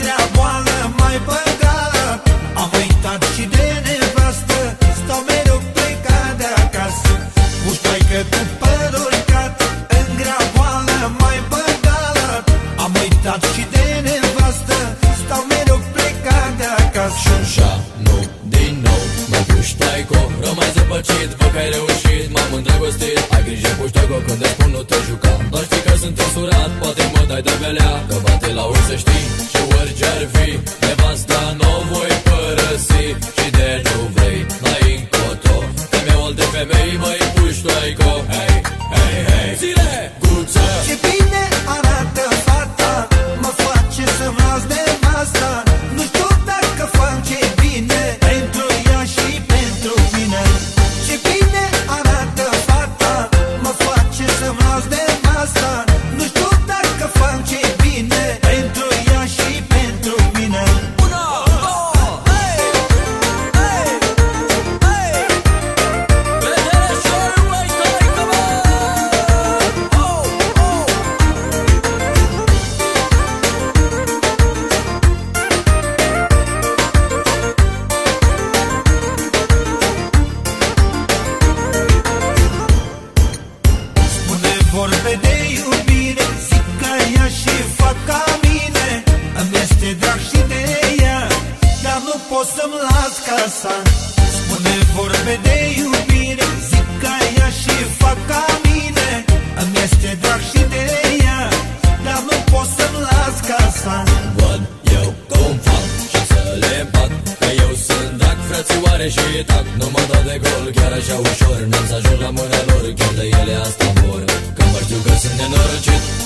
grea boală mai păcat Am uitat și de nevastă Stau mereu plecat de acasă. Cu ștoaică tu părul cat În grea boală mai păcat Am uitat și de nevastă Stau mereu plecat de acasă. Și așa, nu, din nou Mă puștai cu rău mai zăpăcit Văd că ai reușit, m-am îndrăgostit. Ai grijă puștai cu când îți spun nu te juca. Doar știi că sunt însurat, poate mă dai de velea, Că bate la ur știi și orice ar fi Nevasta nu o voi părăsi. Și de nu vrei, n-ai încotro Că mi de femei, măi de iubire Zic ca ea și fac ca mine. Îmi este drag și de ea Dar nu pot să-mi las casa. Spune vorbe de iubire Zic ca ea și fac ca mine. Îmi este drag și de ea Dar nu pot să-mi las casa. Văd eu cum fac și să le împat Că eu sunt drag, frățioare și tac. Nu mă dau de gol chiar așa ușor N-am să ajung la mâna lor, chiar de ele asta mor Că mă